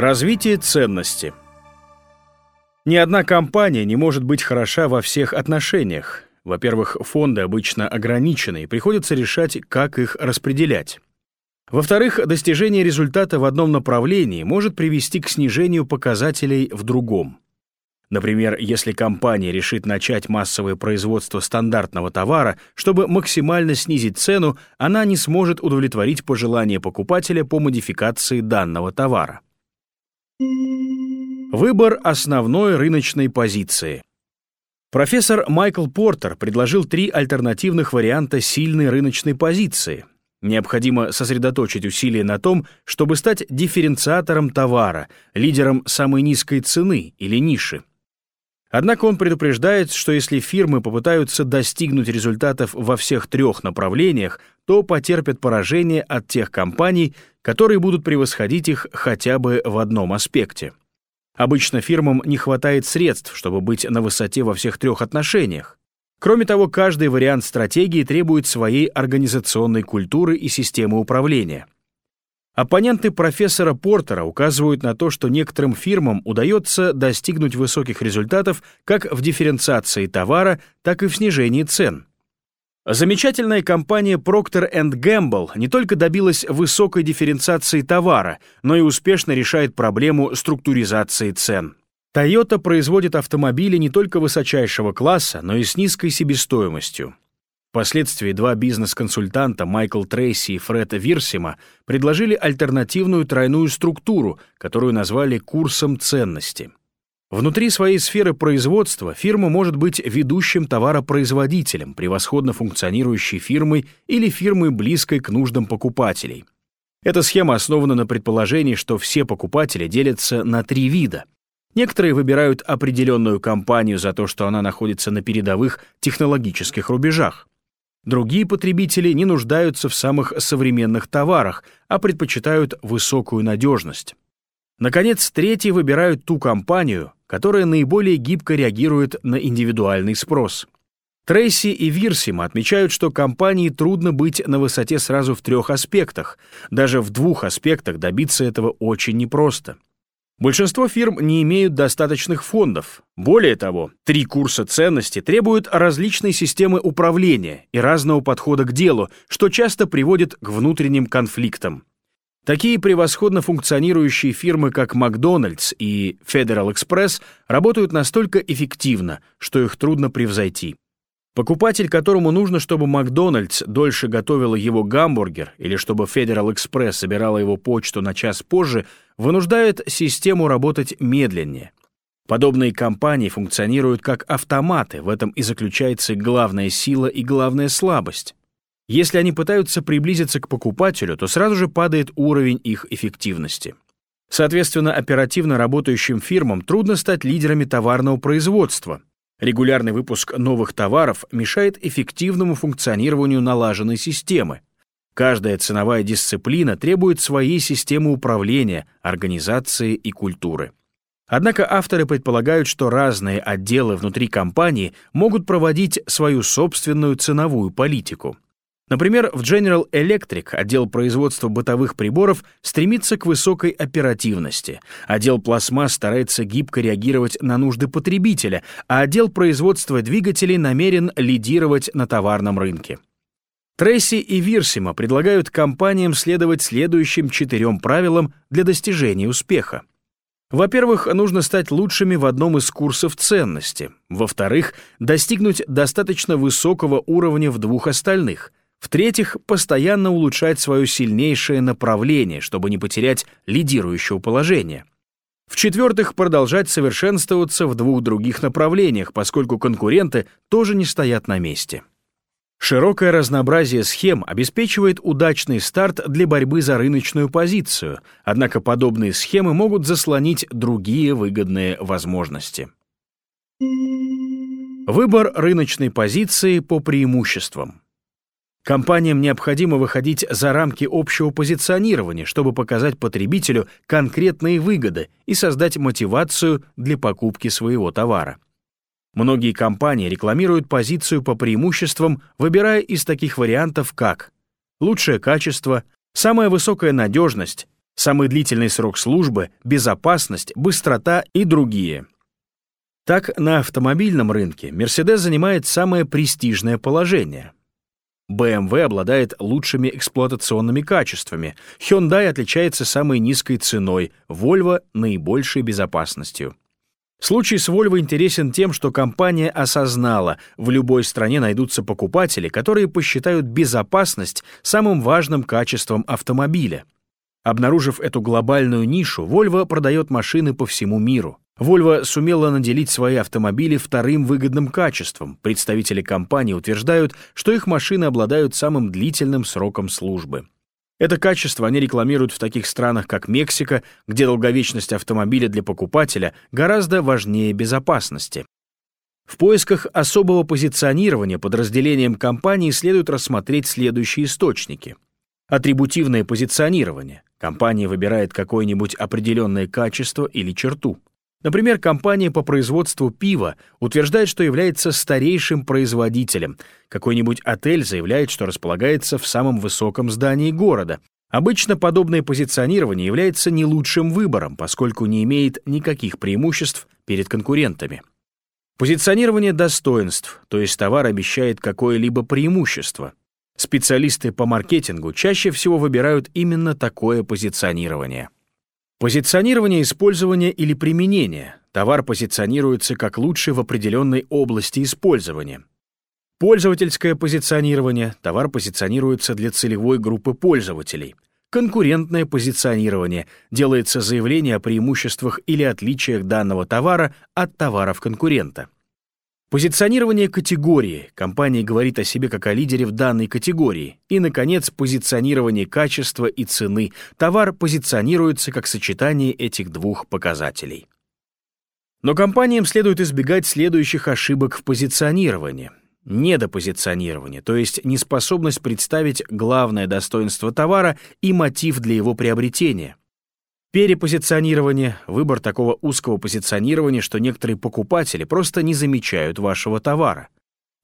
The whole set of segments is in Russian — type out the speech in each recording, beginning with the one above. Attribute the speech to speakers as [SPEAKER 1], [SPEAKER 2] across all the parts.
[SPEAKER 1] Развитие ценности. Ни одна компания не может быть хороша во всех отношениях. Во-первых, фонды обычно ограничены, и приходится решать, как их распределять. Во-вторых, достижение результата в одном направлении может привести к снижению показателей в другом. Например, если компания решит начать массовое производство стандартного товара, чтобы максимально снизить цену, она не сможет удовлетворить пожелания покупателя по модификации данного товара. Выбор основной рыночной позиции. Профессор Майкл Портер предложил три альтернативных варианта сильной рыночной позиции. Необходимо сосредоточить усилия на том, чтобы стать дифференциатором товара, лидером самой низкой цены или ниши. Однако он предупреждает, что если фирмы попытаются достигнуть результатов во всех трех направлениях, то потерпят поражение от тех компаний, которые будут превосходить их хотя бы в одном аспекте. Обычно фирмам не хватает средств, чтобы быть на высоте во всех трех отношениях. Кроме того, каждый вариант стратегии требует своей организационной культуры и системы управления. Оппоненты профессора Портера указывают на то, что некоторым фирмам удается достигнуть высоких результатов как в дифференциации товара, так и в снижении цен. Замечательная компания Procter Gamble не только добилась высокой дифференциации товара, но и успешно решает проблему структуризации цен. Toyota производит автомобили не только высочайшего класса, но и с низкой себестоимостью. Впоследствии два бизнес-консультанта Майкл Трейси и Фред Вирсима предложили альтернативную тройную структуру, которую назвали курсом ценности. Внутри своей сферы производства фирма может быть ведущим товаропроизводителем, превосходно функционирующей фирмой или фирмой, близкой к нуждам покупателей. Эта схема основана на предположении, что все покупатели делятся на три вида. Некоторые выбирают определенную компанию за то, что она находится на передовых технологических рубежах. Другие потребители не нуждаются в самых современных товарах, а предпочитают высокую надежность. Наконец, третьи выбирают ту компанию, которая наиболее гибко реагирует на индивидуальный спрос. Трейси и Вирсима отмечают, что компании трудно быть на высоте сразу в трех аспектах. Даже в двух аспектах добиться этого очень непросто. Большинство фирм не имеют достаточных фондов. Более того, три курса ценности требуют различной системы управления и разного подхода к делу, что часто приводит к внутренним конфликтам. Такие превосходно функционирующие фирмы, как Макдональдс и Federal Express, работают настолько эффективно, что их трудно превзойти. Покупатель, которому нужно, чтобы Макдональдс дольше готовила его гамбургер или чтобы Federal Express собирала его почту на час позже, вынуждает систему работать медленнее. Подобные компании функционируют как автоматы, в этом и заключается главная сила и главная слабость. Если они пытаются приблизиться к покупателю, то сразу же падает уровень их эффективности. Соответственно, оперативно работающим фирмам трудно стать лидерами товарного производства – Регулярный выпуск новых товаров мешает эффективному функционированию налаженной системы. Каждая ценовая дисциплина требует своей системы управления, организации и культуры. Однако авторы предполагают, что разные отделы внутри компании могут проводить свою собственную ценовую политику. Например, в General Electric отдел производства бытовых приборов стремится к высокой оперативности, отдел пластмасс старается гибко реагировать на нужды потребителя, а отдел производства двигателей намерен лидировать на товарном рынке. Трейси и Вирсима предлагают компаниям следовать следующим четырем правилам для достижения успеха. Во-первых, нужно стать лучшими в одном из курсов ценности. Во-вторых, достигнуть достаточно высокого уровня в двух остальных — в-третьих, постоянно улучшать свое сильнейшее направление, чтобы не потерять лидирующего положения. В-четвертых, продолжать совершенствоваться в двух других направлениях, поскольку конкуренты тоже не стоят на месте. Широкое разнообразие схем обеспечивает удачный старт для борьбы за рыночную позицию, однако подобные схемы могут заслонить другие выгодные возможности. Выбор рыночной позиции по преимуществам. Компаниям необходимо выходить за рамки общего позиционирования, чтобы показать потребителю конкретные выгоды и создать мотивацию для покупки своего товара. Многие компании рекламируют позицию по преимуществам, выбирая из таких вариантов как лучшее качество, самая высокая надежность, самый длительный срок службы, безопасность, быстрота и другие. Так, на автомобильном рынке Mercedes занимает самое престижное положение. BMW обладает лучшими эксплуатационными качествами, Hyundai отличается самой низкой ценой, Volvo — наибольшей безопасностью. Случай с Volvo интересен тем, что компания осознала, в любой стране найдутся покупатели, которые посчитают безопасность самым важным качеством автомобиля. Обнаружив эту глобальную нишу, Volvo продает машины по всему миру. Volvo сумела наделить свои автомобили вторым выгодным качеством. Представители компании утверждают, что их машины обладают самым длительным сроком службы. Это качество они рекламируют в таких странах, как Мексика, где долговечность автомобиля для покупателя гораздо важнее безопасности. В поисках особого позиционирования подразделением компании следует рассмотреть следующие источники. Атрибутивное позиционирование. Компания выбирает какое-нибудь определенное качество или черту. Например, компания по производству пива утверждает, что является старейшим производителем. Какой-нибудь отель заявляет, что располагается в самом высоком здании города. Обычно подобное позиционирование является не лучшим выбором, поскольку не имеет никаких преимуществ перед конкурентами. Позиционирование достоинств, то есть товар обещает какое-либо преимущество. Специалисты по маркетингу чаще всего выбирают именно такое позиционирование. Позиционирование использования или применения. Товар позиционируется как лучший в определенной области использования. Пользовательское позиционирование. Товар позиционируется для целевой группы пользователей. Конкурентное позиционирование. Делается заявление о преимуществах или отличиях данного товара от товаров конкурента. Позиционирование категории. Компания говорит о себе как о лидере в данной категории. И, наконец, позиционирование качества и цены. Товар позиционируется как сочетание этих двух показателей. Но компаниям следует избегать следующих ошибок в позиционировании. Недопозиционирование, то есть неспособность представить главное достоинство товара и мотив для его приобретения. Перепозиционирование — выбор такого узкого позиционирования, что некоторые покупатели просто не замечают вашего товара.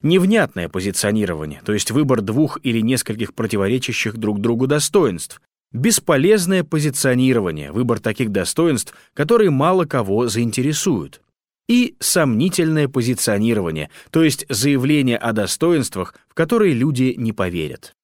[SPEAKER 1] Невнятное позиционирование, то есть выбор двух или нескольких противоречащих друг другу достоинств. Бесполезное позиционирование, выбор таких достоинств, которые мало кого заинтересуют. И сомнительное позиционирование, то есть заявление о достоинствах, в которые люди не поверят.